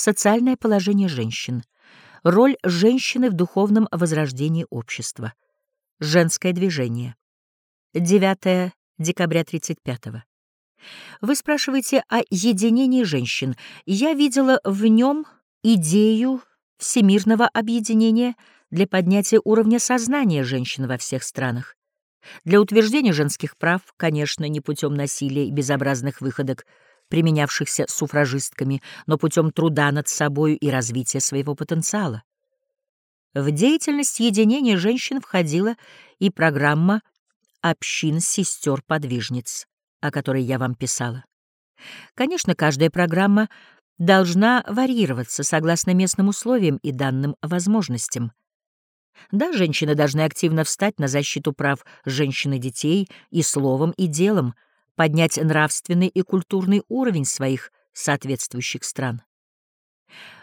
Социальное положение женщин. Роль женщины в духовном возрождении общества. Женское движение. 9 декабря 35 -го. Вы спрашиваете о единении женщин. Я видела в нем идею всемирного объединения для поднятия уровня сознания женщин во всех странах. Для утверждения женских прав, конечно, не путем насилия и безобразных выходок, применявшихся суфражистками, но путем труда над собою и развития своего потенциала. В деятельность единения женщин входила и программа общин сестер-подвижниц, о которой я вам писала. Конечно, каждая программа должна варьироваться согласно местным условиям и данным возможностям. Да, женщины должны активно встать на защиту прав женщин и детей и словом, и делом поднять нравственный и культурный уровень своих соответствующих стран.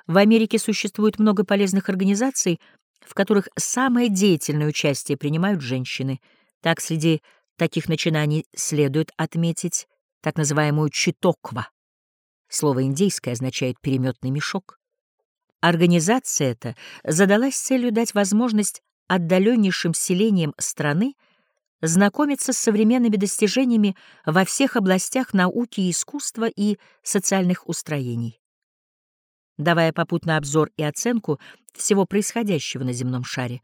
В Америке существует много полезных организаций, в которых самое деятельное участие принимают женщины. Так, среди таких начинаний следует отметить так называемую читоква. Слово индейское означает «переметный мешок». Организация эта задалась целью дать возможность отдаленнейшим селениям страны знакомиться с современными достижениями во всех областях науки и искусства и социальных устроений. Давая попутно обзор и оценку всего происходящего на земном шаре,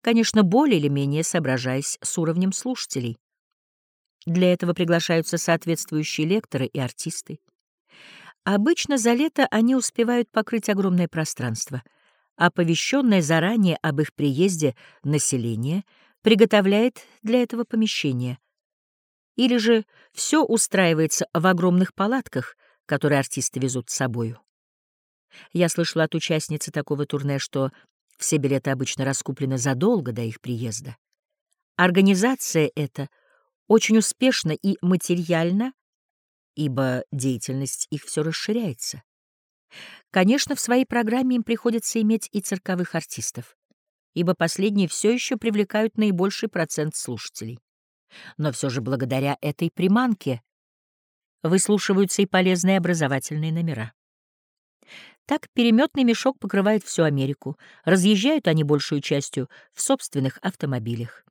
конечно, более или менее соображаясь с уровнем слушателей. Для этого приглашаются соответствующие лекторы и артисты. Обычно за лето они успевают покрыть огромное пространство. Оповещенное заранее об их приезде население приготовляет для этого помещение. Или же все устраивается в огромных палатках, которые артисты везут с собою. Я слышала от участницы такого турне, что все билеты обычно раскуплены задолго до их приезда. Организация эта очень успешна и материально ибо деятельность их все расширяется. Конечно, в своей программе им приходится иметь и цирковых артистов, ибо последние все еще привлекают наибольший процент слушателей. Но все же благодаря этой приманке выслушиваются и полезные образовательные номера. Так переметный мешок покрывает всю Америку, разъезжают они большую частью в собственных автомобилях.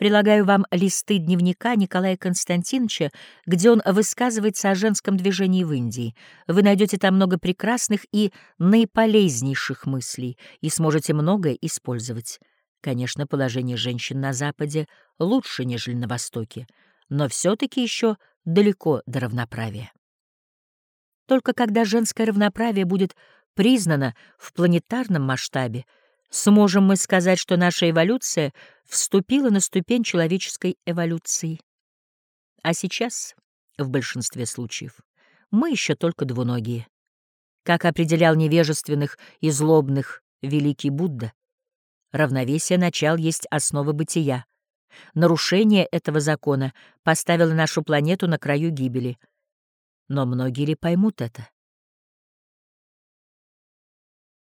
Прилагаю вам листы дневника Николая Константиновича, где он высказывается о женском движении в Индии. Вы найдете там много прекрасных и наиполезнейших мыслей и сможете многое использовать. Конечно, положение женщин на Западе лучше, нежели на Востоке, но все-таки еще далеко до равноправия. Только когда женское равноправие будет признано в планетарном масштабе, Сможем мы сказать, что наша эволюция вступила на ступень человеческой эволюции. А сейчас, в большинстве случаев, мы еще только двуногие. Как определял невежественных и злобных великий Будда, равновесие начал есть основа бытия. Нарушение этого закона поставило нашу планету на краю гибели. Но многие ли поймут это?